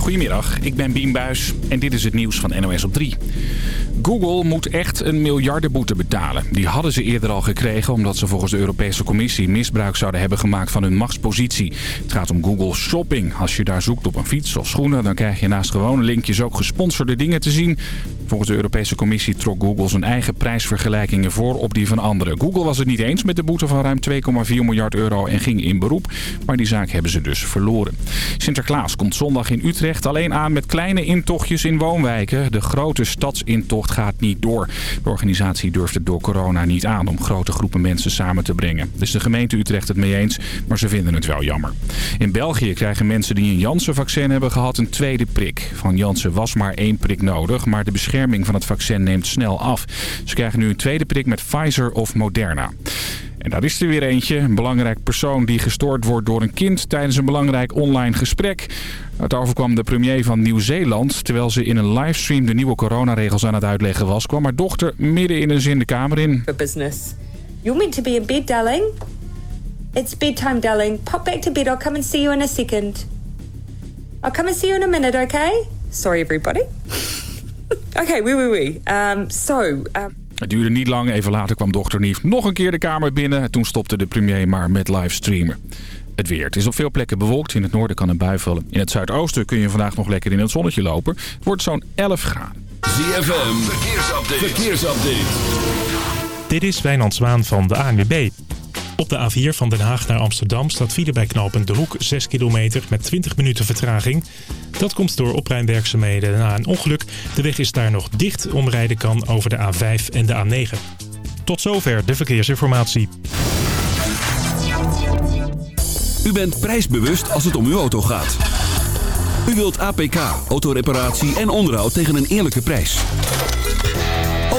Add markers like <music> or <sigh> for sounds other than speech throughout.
Goedemiddag, ik ben Bien Buis en dit is het nieuws van NOS op 3. Google moet echt een miljardenboete betalen. Die hadden ze eerder al gekregen omdat ze volgens de Europese Commissie misbruik zouden hebben gemaakt van hun machtspositie. Het gaat om Google Shopping. Als je daar zoekt op een fiets of schoenen, dan krijg je naast gewone linkjes ook gesponsorde dingen te zien. Volgens de Europese Commissie trok Google zijn eigen prijsvergelijkingen voor op die van anderen. Google was het niet eens met de boete van ruim 2,4 miljard euro en ging in beroep. Maar die zaak hebben ze dus verloren. Sinterklaas komt zondag in Utrecht alleen aan met kleine intochtjes in woonwijken. De grote stadsintocht gaat niet door. De organisatie durft het door corona niet aan om grote groepen mensen samen te brengen. Dus de gemeente Utrecht het mee eens, maar ze vinden het wel jammer. In België krijgen mensen die een Janssen-vaccin hebben gehad een tweede prik. Van Janssen was maar één prik nodig, maar de bescherming van het vaccin neemt snel af. Ze krijgen nu een tweede prik met Pfizer of Moderna. En daar is er weer eentje. Een belangrijk persoon die gestoord wordt door een kind tijdens een belangrijk online gesprek. Het overkwam de premier van Nieuw-Zeeland. Terwijl ze in een livestream de nieuwe coronaregels aan het uitleggen was... kwam haar dochter midden in een zin de kamer in. For business. You're meant to be in bed, darling. It's bedtime, darling. Pop back to bed. I'll come and see you in a second. I'll come and see you in a minute, okay? Sorry, everybody. <laughs> okay, wee, wee, wee. Um, so... Um... Het duurde niet lang. Even later kwam dochter Nief nog een keer de kamer binnen. Toen stopte de premier maar met livestreamen. Het weer. Het is op veel plekken bewolkt. In het noorden kan een bui vallen. In het zuidoosten kun je vandaag nog lekker in het zonnetje lopen. Het wordt zo'n 11 graden. ZFM, verkeersupdate. verkeersupdate. Dit is Wijnand Zwaan van de ANWB. Op de A4 van Den Haag naar Amsterdam staat file bij knooppunt De Hoek 6 kilometer met 20 minuten vertraging. Dat komt door opruimwerkzaamheden na een ongeluk. De weg is daar nog dicht. Omrijden kan over de A5 en de A9. Tot zover de verkeersinformatie. U bent prijsbewust als het om uw auto gaat. U wilt APK, autoreparatie en onderhoud tegen een eerlijke prijs.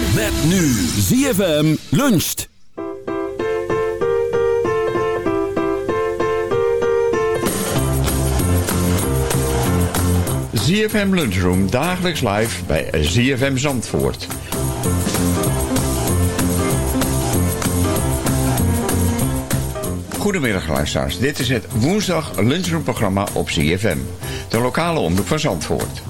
Met nu ZFM luncht. ZFM Lunchroom dagelijks live bij ZFM Zandvoort. Goedemiddag luisteraars, dit is het woensdag lunchroomprogramma op ZFM. De lokale omroep van Zandvoort.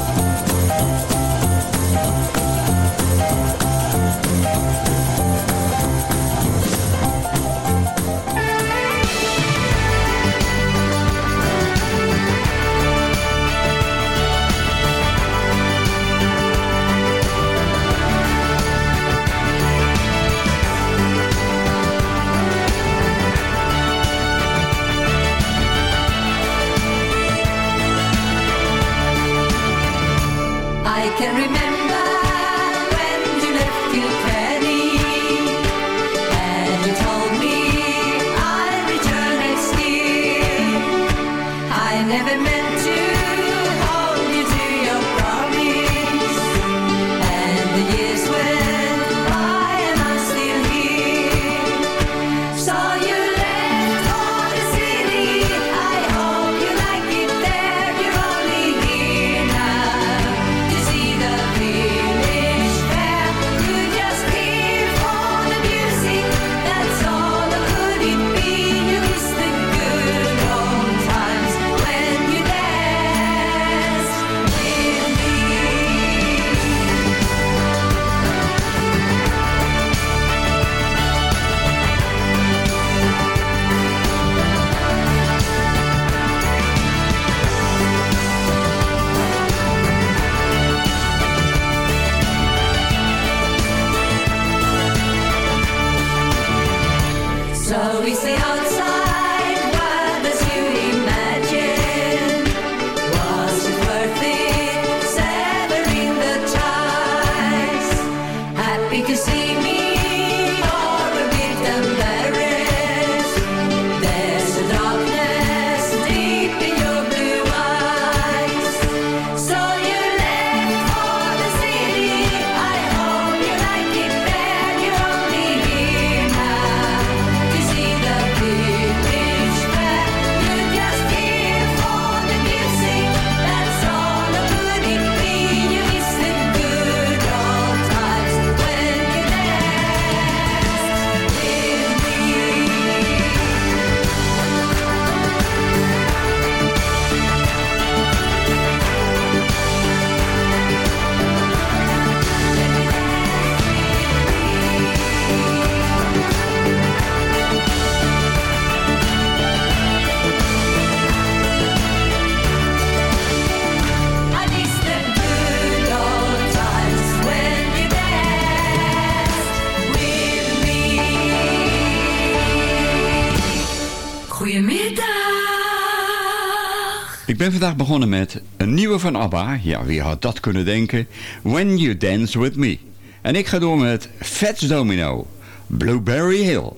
Ben vandaag begonnen met een nieuwe van ABBA. Ja, wie had dat kunnen denken? When You Dance With Me. En ik ga door met Fats Domino, Blueberry Hill.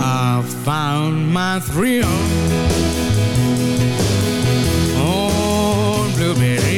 I found my thrill on Blueberry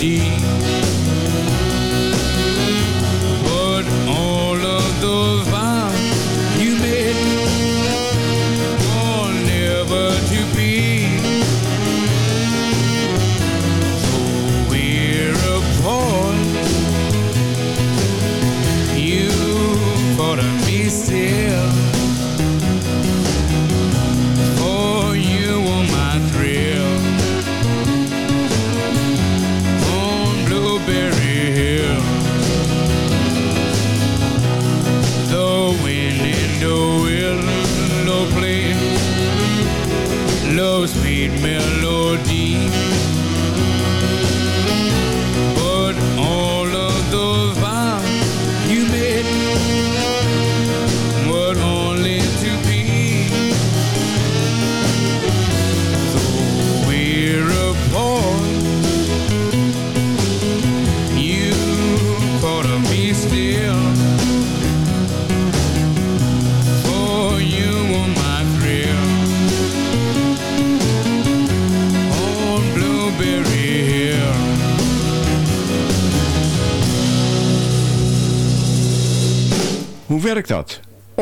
deep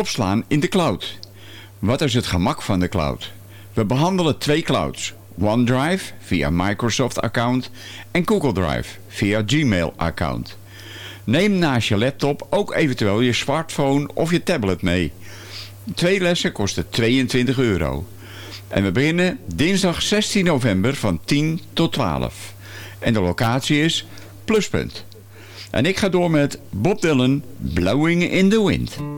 Opslaan in de cloud. Wat is het gemak van de cloud? We behandelen twee clouds. OneDrive via Microsoft account en Google Drive via Gmail account. Neem naast je laptop ook eventueel je smartphone of je tablet mee. Twee lessen kosten 22 euro. En we beginnen dinsdag 16 november van 10 tot 12. En de locatie is Pluspunt. En ik ga door met Bob Dylan, Blowing in the Wind.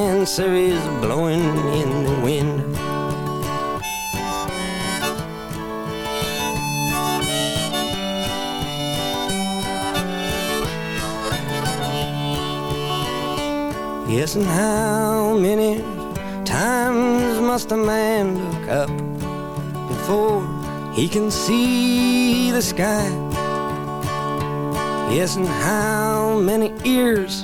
is blowing in the wind. Yes, and how many times must a man look up before he can see the sky? Yes, and how many ears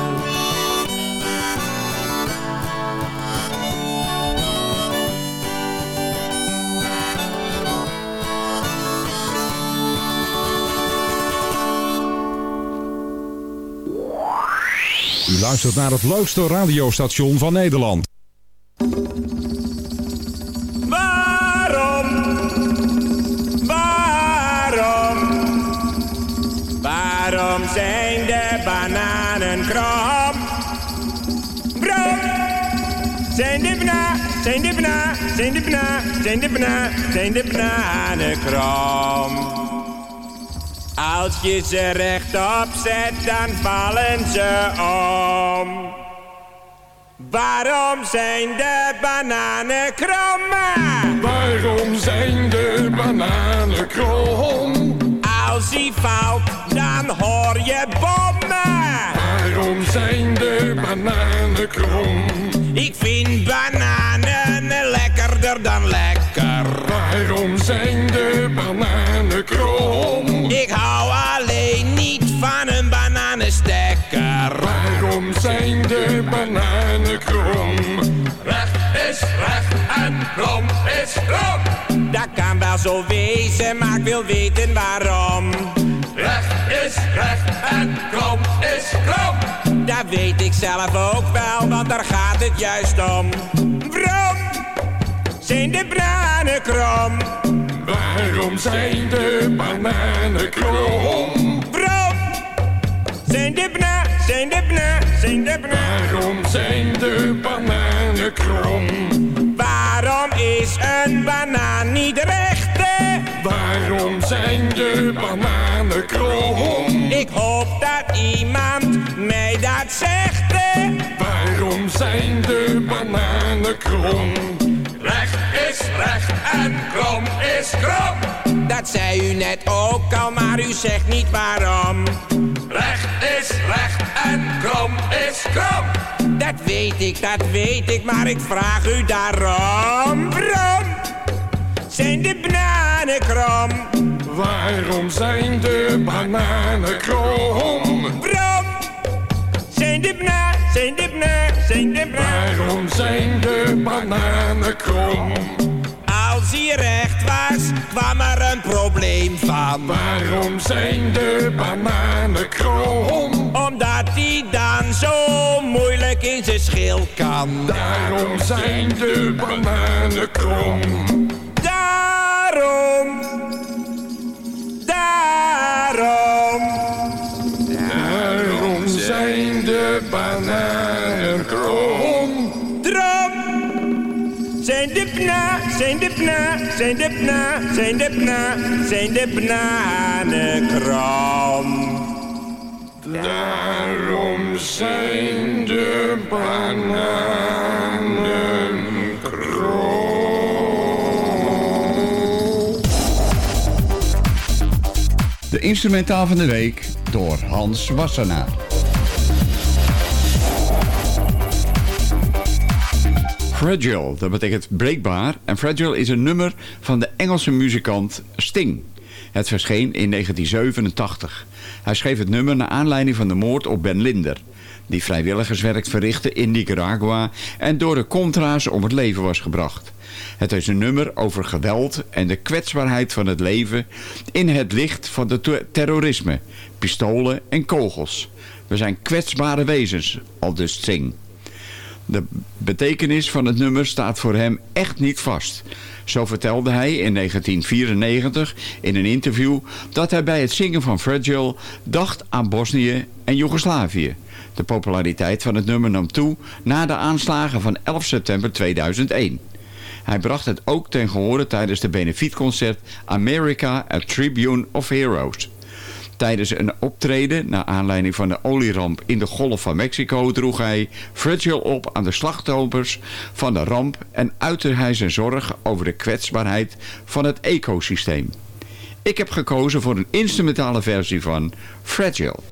Luistert naar het leukste radiostation van Nederland. Waarom? Waarom? Waarom zijn de bananen krom? Brom! Zijn de bana, zijn de bana, zijn de bana, zijn de bana, zijn de bananen krom? Als je ze rechtop zet, dan vallen ze om. Waarom zijn de bananen krom? Waarom zijn de bananen krom? Als hij valt, dan hoor je bommen. Waarom zijn de bananen krom? Ik vind bananen lekkerder dan lekker. Waarom zijn de bananen krom? Ik hou Waarom zijn de bananen krom? Recht is recht en krom is krom. Dat kan wel zo wezen, maar ik wil weten waarom. Recht is recht en krom is krom. Dat weet ik zelf ook wel, want daar gaat het juist om. Waarom zijn de bananen krom? Waarom zijn de bananen krom? Waarom zijn de bana, zijn de bana, zijn de bana? Waarom zijn de bananen krom? Waarom is een banaan niet recht? hè? Waarom zijn de bananen krom? Ik hoop dat iemand mij dat zegt. hè? Waarom zijn de bananen krom? Recht is recht en krom is krom. Dat zei u net ook al, maar u zegt niet waarom. Recht is en krom is krom. Dat weet ik, dat weet ik, maar ik vraag u daarom. Waarom zijn de bananen krom? Waarom zijn de bananen krom? Zijn de bananen, zijn de bananen, zijn de bananen? Waarom zijn de bananen krom? Als hij recht was, kwam er een probleem van. Waarom zijn de bananen krom? Omdat hij dan zo moeilijk in zijn schil kan. Daarom zijn de bananen krom. Daarom, daarom. Daarom zijn de bananen zijn de bna, zijn de bna, zijn de bna, zijn de bananen krom. Daarom zijn de bananen krom. De instrumentaal van de week door Hans Wassenaar. Fragile, dat betekent breekbaar. En Fragile is een nummer van de Engelse muzikant Sting. Het verscheen in 1987. Hij schreef het nummer naar aanleiding van de moord op Ben Linder. Die vrijwilligerswerk verrichtte in Nicaragua en door de Contra's om het leven was gebracht. Het is een nummer over geweld en de kwetsbaarheid van het leven in het licht van ter- terrorisme, pistolen en kogels. We zijn kwetsbare wezens, al dus Sting. De betekenis van het nummer staat voor hem echt niet vast. Zo vertelde hij in 1994 in een interview dat hij bij het zingen van Fragile dacht aan Bosnië en Joegoslavië. De populariteit van het nummer nam toe na de aanslagen van 11 september 2001. Hij bracht het ook ten gehore tijdens de benefietconcert America, A Tribune of Heroes. Tijdens een optreden, naar aanleiding van de olieramp in de Golf van Mexico, droeg hij Fragile op aan de slachtoffers van de ramp en uitte hij zijn zorg over de kwetsbaarheid van het ecosysteem. Ik heb gekozen voor een instrumentale versie van Fragile.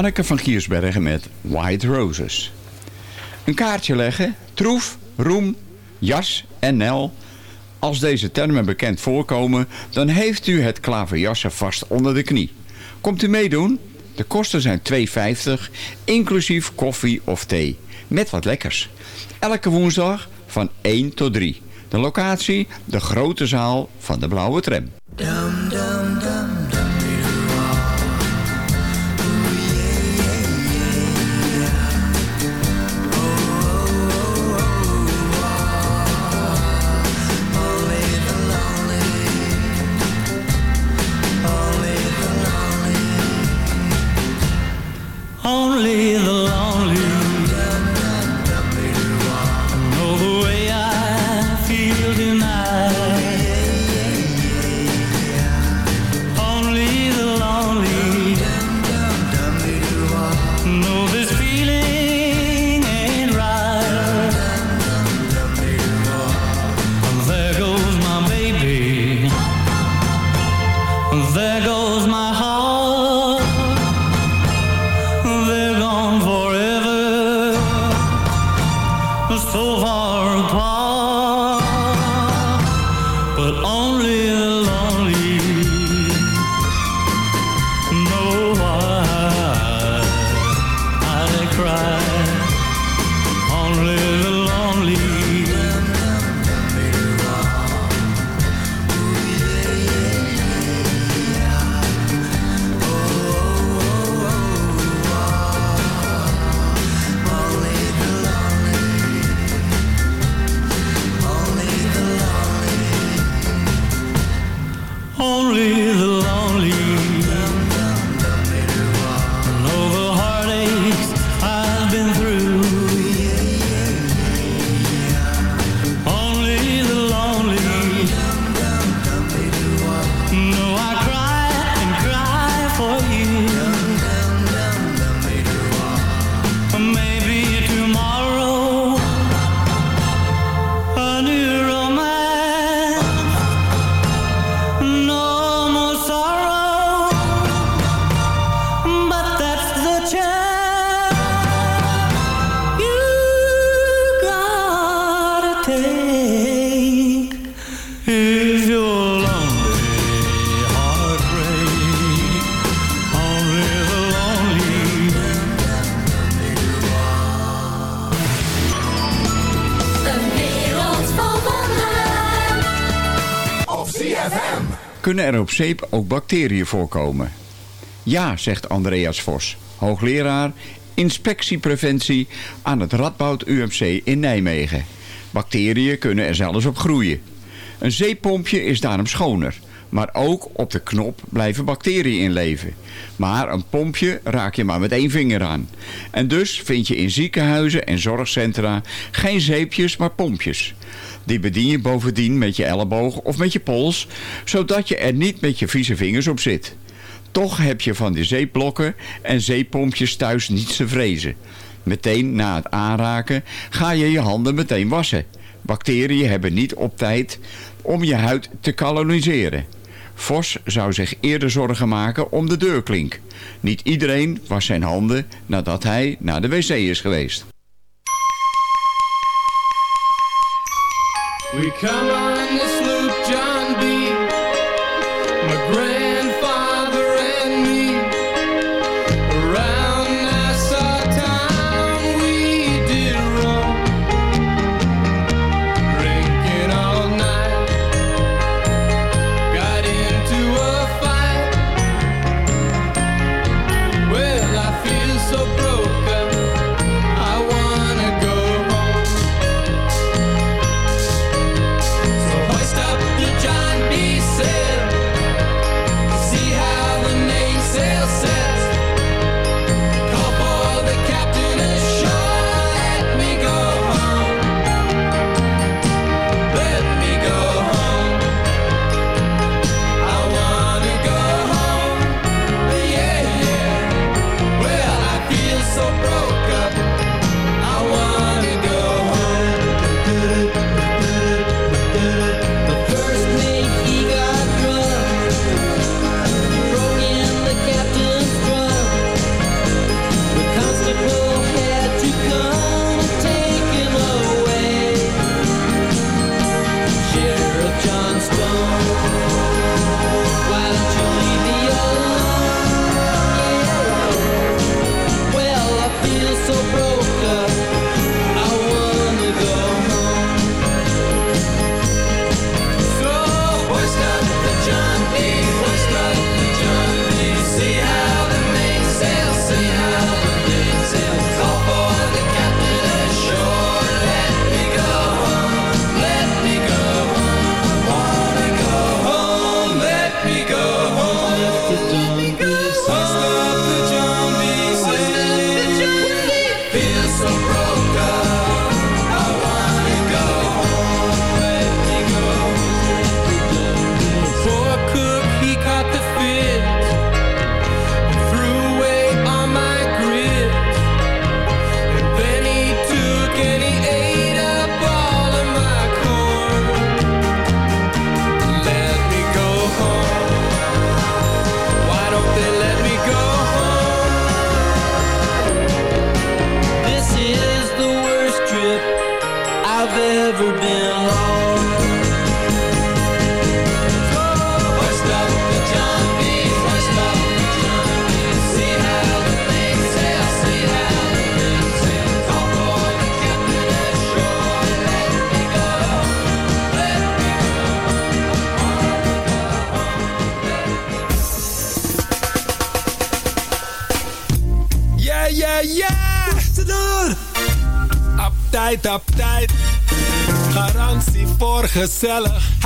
Anneke van Giersbergen met White Roses. Een kaartje leggen, troef, roem, jas en nel. Als deze termen bekend voorkomen, dan heeft u het klaverjassen vast onder de knie. Komt u meedoen? De kosten zijn 2,50, inclusief koffie of thee. Met wat lekkers. Elke woensdag van 1 tot 3. De locatie, de grote zaal van de Blauwe Tram. Kunnen er op zeep ook bacteriën voorkomen? Ja, zegt Andreas Vos, hoogleraar inspectiepreventie aan het Radboud UMC in Nijmegen. Bacteriën kunnen er zelfs op groeien. Een zeepompje is daarom schoner. Maar ook op de knop blijven bacteriën in leven. Maar een pompje raak je maar met één vinger aan. En dus vind je in ziekenhuizen en zorgcentra geen zeepjes, maar pompjes. Die bedien je bovendien met je elleboog of met je pols, zodat je er niet met je vieze vingers op zit. Toch heb je van die zeepblokken en zeepompjes thuis niets te vrezen. Meteen na het aanraken ga je je handen meteen wassen. Bacteriën hebben niet op tijd om je huid te koloniseren. Vos zou zich eerder zorgen maken om de deurklink. Niet iedereen wast zijn handen nadat hij naar de wc is geweest. We come on Casella.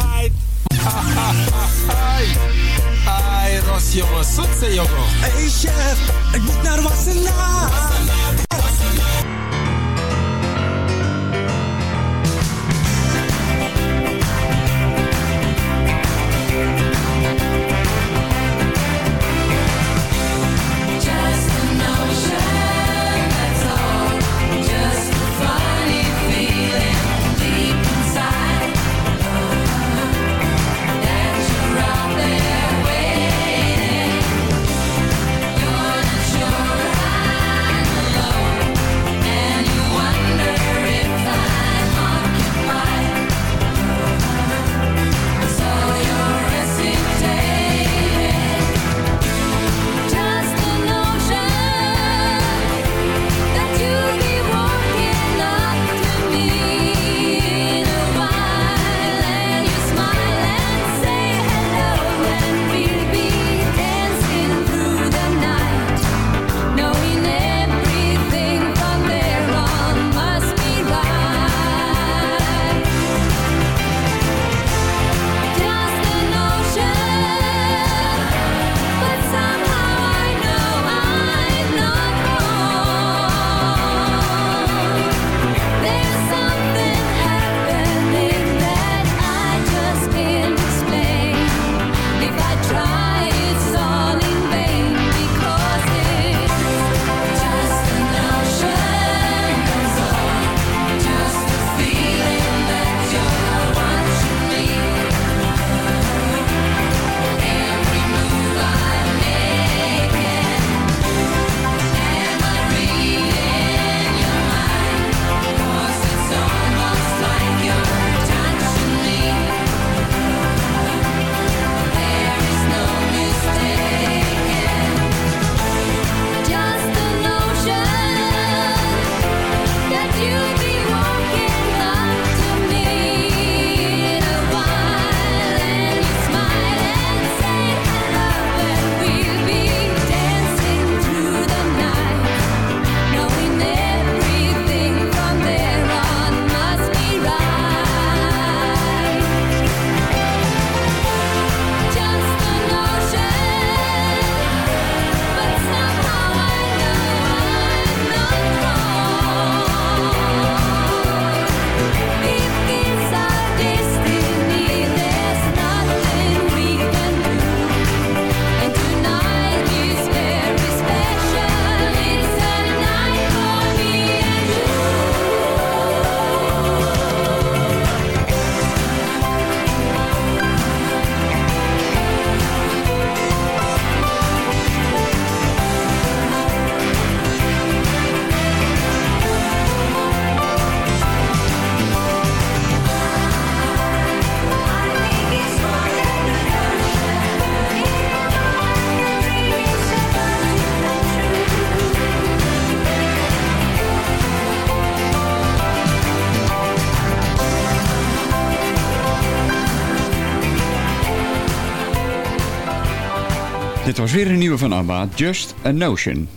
weer een nieuwe van ABBA, Just a Notion.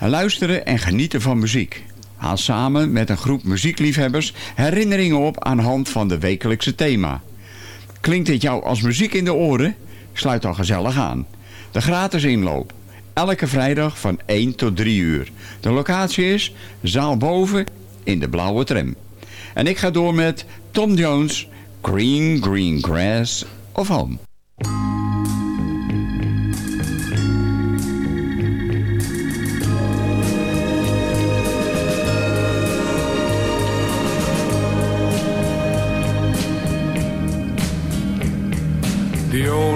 Luisteren en genieten van muziek. Haal samen met een groep muziekliefhebbers herinneringen op aan de hand van de wekelijkse thema. Klinkt dit jou als muziek in de oren? Sluit dan gezellig aan. De gratis inloop. Elke vrijdag van 1 tot 3 uur. De locatie is Zaal Boven in de blauwe tram. En ik ga door met Tom Jones, Green Green Grass of Home.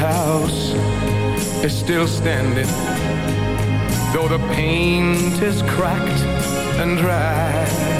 House is still standing, though the paint is cracked and dry.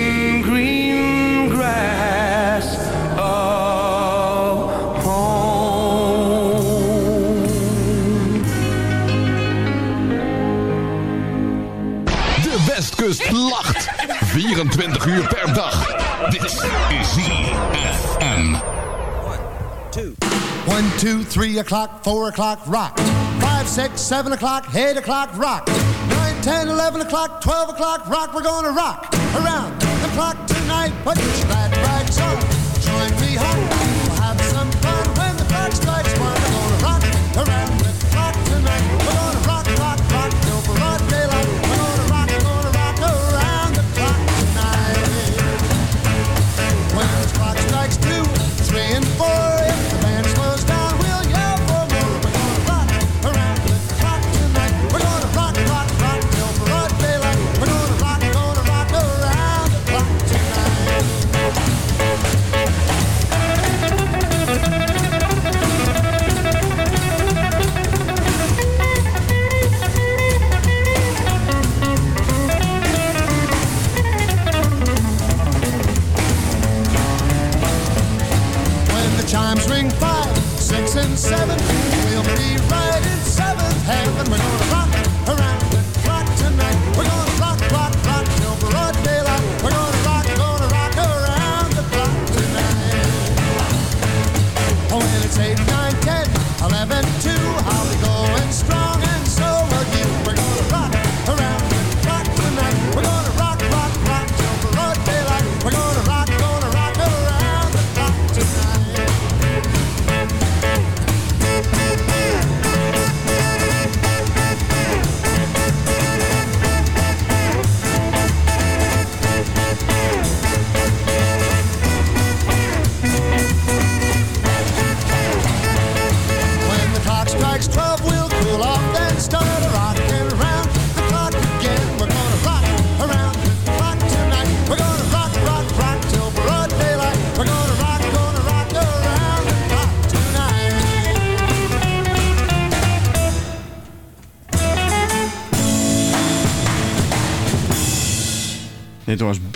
24 uur per dag. Dit is ZFM. One, two, three o'clock, four o'clock, rock. Five, six, seven o'clock, eight o'clock, rock. Nine, ten, eleven o'clock, twelve o'clock, rock. We're gonna rock around the clock tonight. Put your glad rags on. Join me home.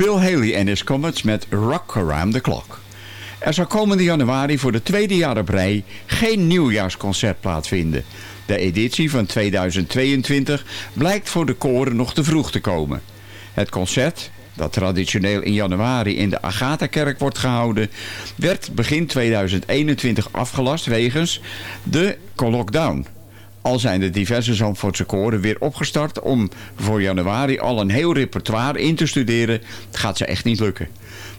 Bill Haley en his Comets met Rock Around the Clock. Er zal komende januari voor de tweede jaar op rij geen nieuwjaarsconcert plaatsvinden. De editie van 2022 blijkt voor de koren nog te vroeg te komen. Het concert, dat traditioneel in januari in de Agatha-kerk wordt gehouden, werd begin 2021 afgelast wegens de lockdown. Al zijn de diverse Zandvoortse koren weer opgestart om voor januari al een heel repertoire in te studeren, gaat ze echt niet lukken.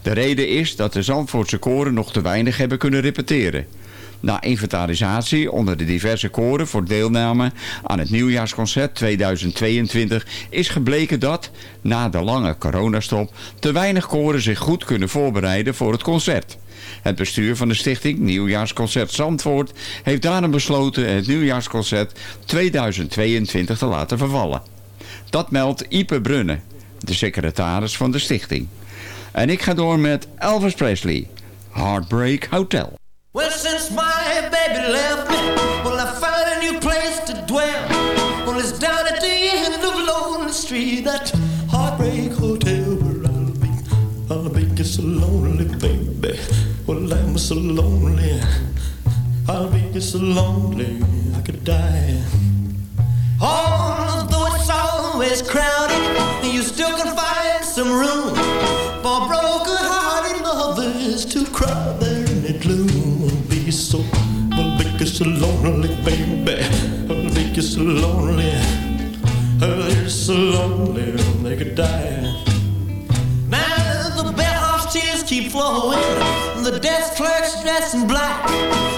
De reden is dat de Zandvoortse koren nog te weinig hebben kunnen repeteren. Na inventarisatie onder de diverse koren voor deelname aan het nieuwjaarsconcert 2022 is gebleken dat, na de lange coronastop, te weinig koren zich goed kunnen voorbereiden voor het concert. Het bestuur van de stichting Nieuwjaarsconcert Zandvoort heeft daarom besloten het Nieuwjaarsconcert 2022 te laten vervallen. Dat meldt Ipe Brunne, de secretaris van de stichting. En ik ga door met Elvis Presley, Heartbreak Hotel. Well, since my baby left me, well, I found a new place to dwell. Down at the end of Lonely Street, that heartbreak hotel. Well, I'm so lonely. I'll be so lonely, I could die. Although it's always crowded, you still can find some room for broken-hearted lovers to cry there in the gloom. I'll be so, I'll be so lonely, baby. I'll be so lonely. I'll be so lonely, they could die. Keep flowing. The desk clerk's dressed in black.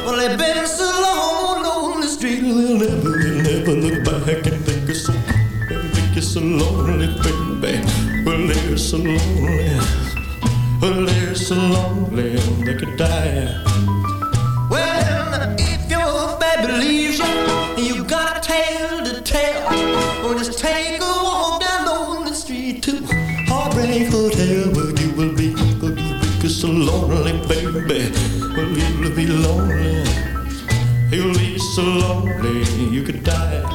Well, they've been so long on the street, they'll never, they'll never look back and think it's so, think it's so lonely, baby. Well, they're so lonely. Well, they're so lonely, they could die. Well, if your baby leaves you, you got a tale to tell, well, just take a walk down lonely street to Heartbreak Hotel, baby. Well, you'll be lonely. You'll be so lonely, you could die.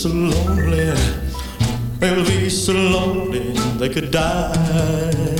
So lonely. They'll be so lonely they could die.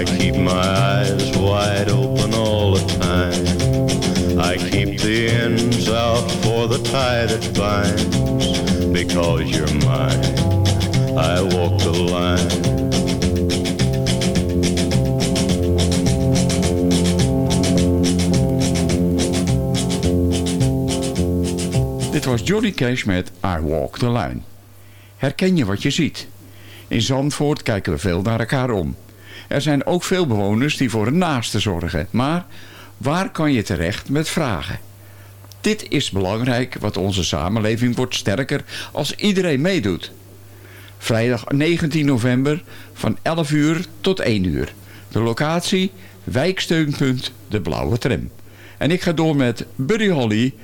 I keep my eyes wide open all the time. I keep the ends out for the tie that binds. Because you're mine, I walk the line. Dit was Johnny Cash met I Walk the Line. Herken je wat je ziet? In Zandvoort kijken we veel naar elkaar om. Er zijn ook veel bewoners die voor een naaste zorgen. Maar waar kan je terecht met vragen? Dit is belangrijk, want onze samenleving wordt sterker als iedereen meedoet. Vrijdag 19 november van 11 uur tot 1 uur. De locatie, wijksteunpunt De Blauwe Tram. En ik ga door met Buddy Holly,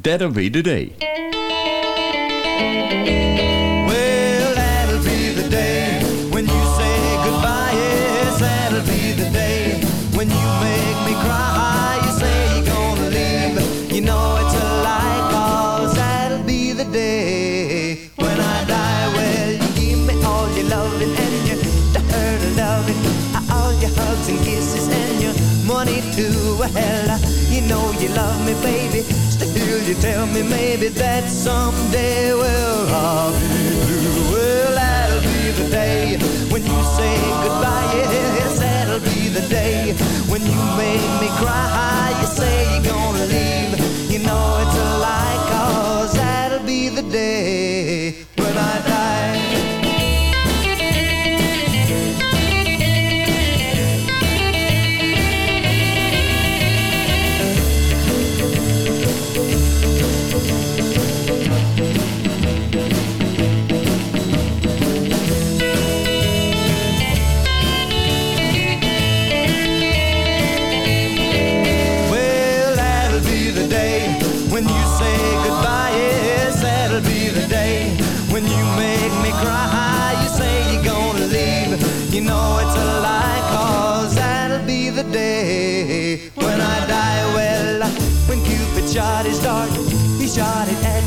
That'll Be The Day. You know you love me, baby. Still, you tell me maybe that someday, well, I'll be blue. Well, that'll be the day when you say goodbye. Yes, that'll be the day when you make me cry. You say you're gonna leave. You know it's a lie, cause that'll be the day when I die.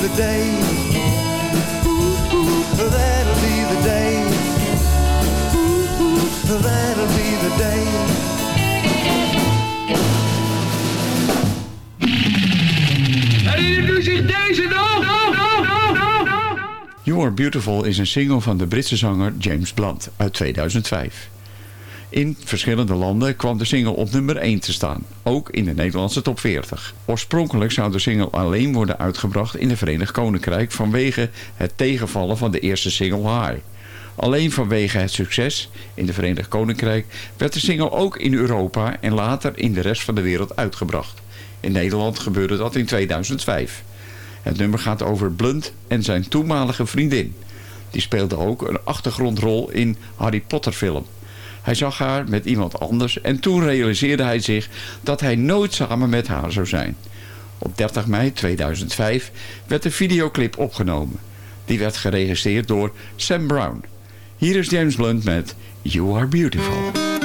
the day. That'll be the day. Ooh, ooh, that'll be the day. You Are Beautiful is een single van de Britse zanger James Blunt uit 2005. In verschillende landen kwam de single op nummer 1 te staan, ook in de Nederlandse top 40. Oorspronkelijk zou de single alleen worden uitgebracht in het Verenigd Koninkrijk vanwege het tegenvallen van de eerste single High. Alleen vanwege het succes in het Verenigd Koninkrijk werd de single ook in Europa en later in de rest van de wereld uitgebracht. In Nederland gebeurde dat in 2005. Het nummer gaat over Blunt en zijn toenmalige vriendin. Die speelde ook een achtergrondrol in Harry Potter film. Hij zag haar met iemand anders en toen realiseerde hij zich dat hij nooit samen met haar zou zijn. Op 30 mei 2005 werd de videoclip opgenomen. Die werd geregisseerd door Sam Brown. Hier is James Blunt met You Are Beautiful.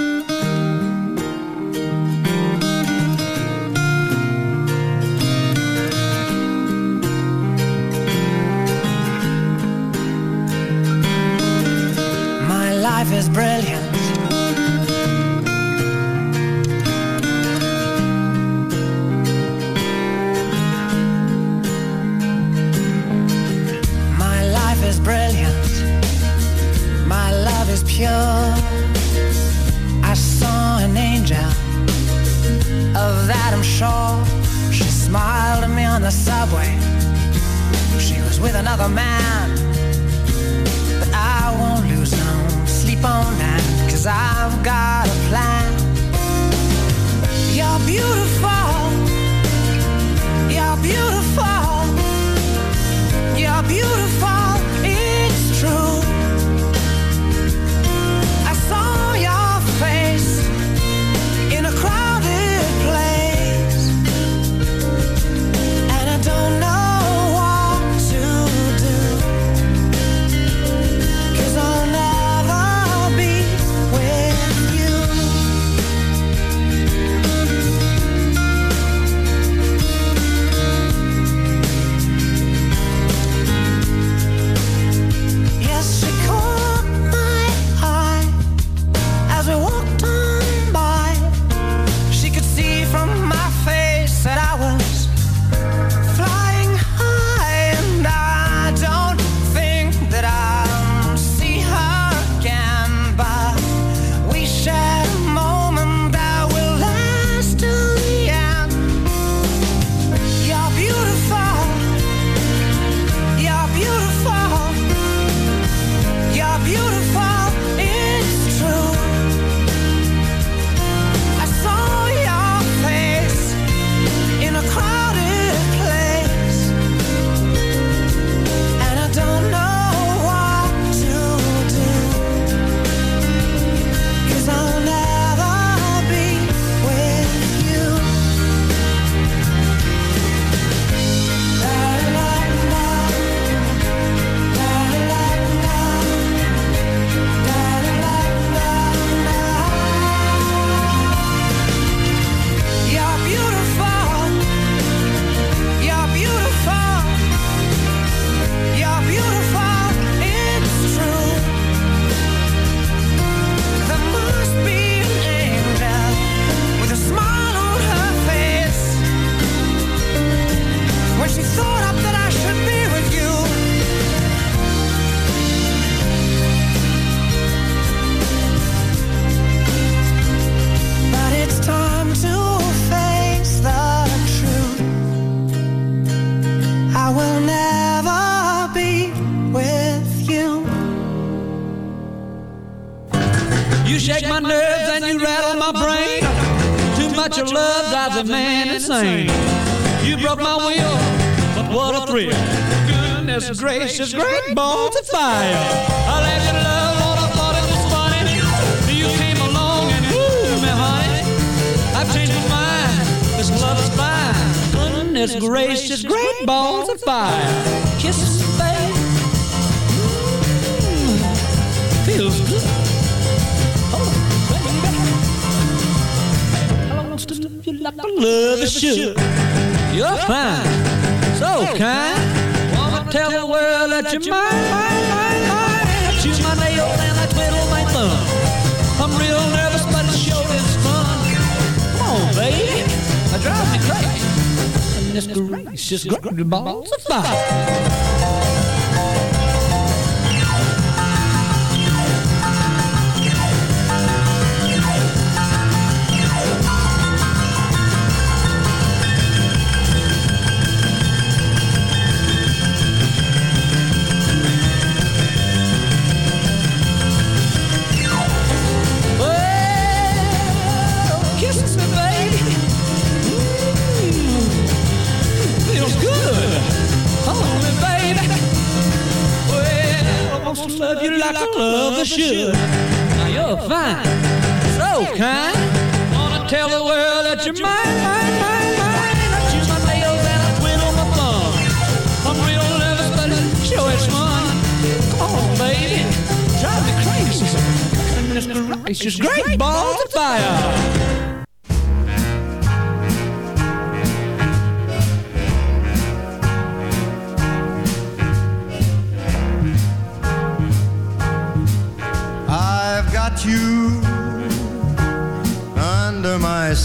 Insane. You broke my will, but what a thrill. Goodness gracious, great balls of fire. I let you love, Lord, I thought it was funny. You came along and woo me, honey. I've changed my mind, this love is fine. Goodness gracious, great balls of fire. Kisses, you like a love you should. You're fine, so kind. Wanna tell the world that you're mine, mine, mine, mine. I chew my nails and I twiddle my thumb. I'm real nervous, but it sure is fun. Come on, baby, that drives me crazy. And this gracious great balls of fire. Like a lover should. Now you're fine, so kind. Wanna tell the world that you're mine, mine, mine, mine. I chew my nails and I twiddle my thumb. I'm real nervous, but it sure is fun. Come on, baby, drive me crazy. Goodness gracious, great balls of fire.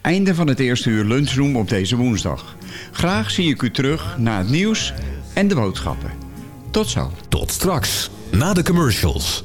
Einde van het eerste uur lunchroom op deze woensdag. Graag zie ik u terug naar het nieuws en de boodschappen. Tot zo. Tot straks, na de commercials.